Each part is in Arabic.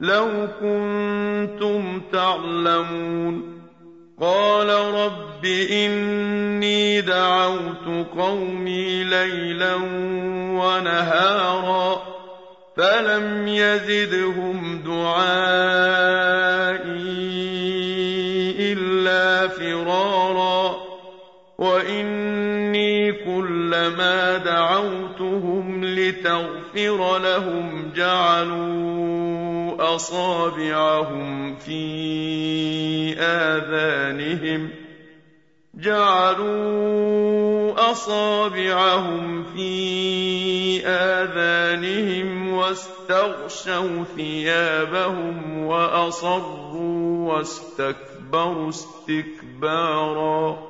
لو كنتم تعلمون قال رب إني دعوت قومي ليلا ونهارا فلم يزدهم دعائي لتغفر لهم جعلوا أصابعهم في آذانهم جعلوا أصابعهم في آذانهم واستغشوا ثيابهم وأصروا واستكبروا استكبارا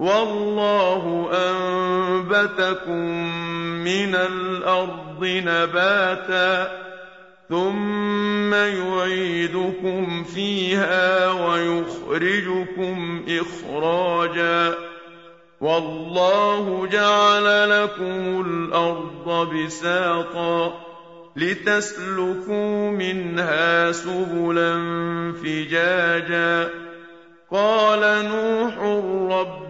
والله أنبتكم من الأرض نباتا ثم يعيدكم فيها ويخرجكم إخراجا والله جعل لكم الأرض بساطا لتسلكوا منها سبلا فجاجا قال نوح رب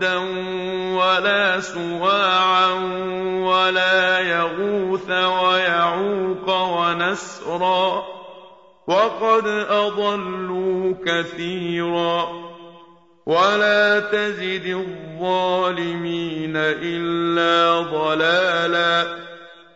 ودا ولا سواعا ولا يغوث ويعوق ونسرا وقد أضلوا كثيرا ولا تزد الظالمين إلا ضلالا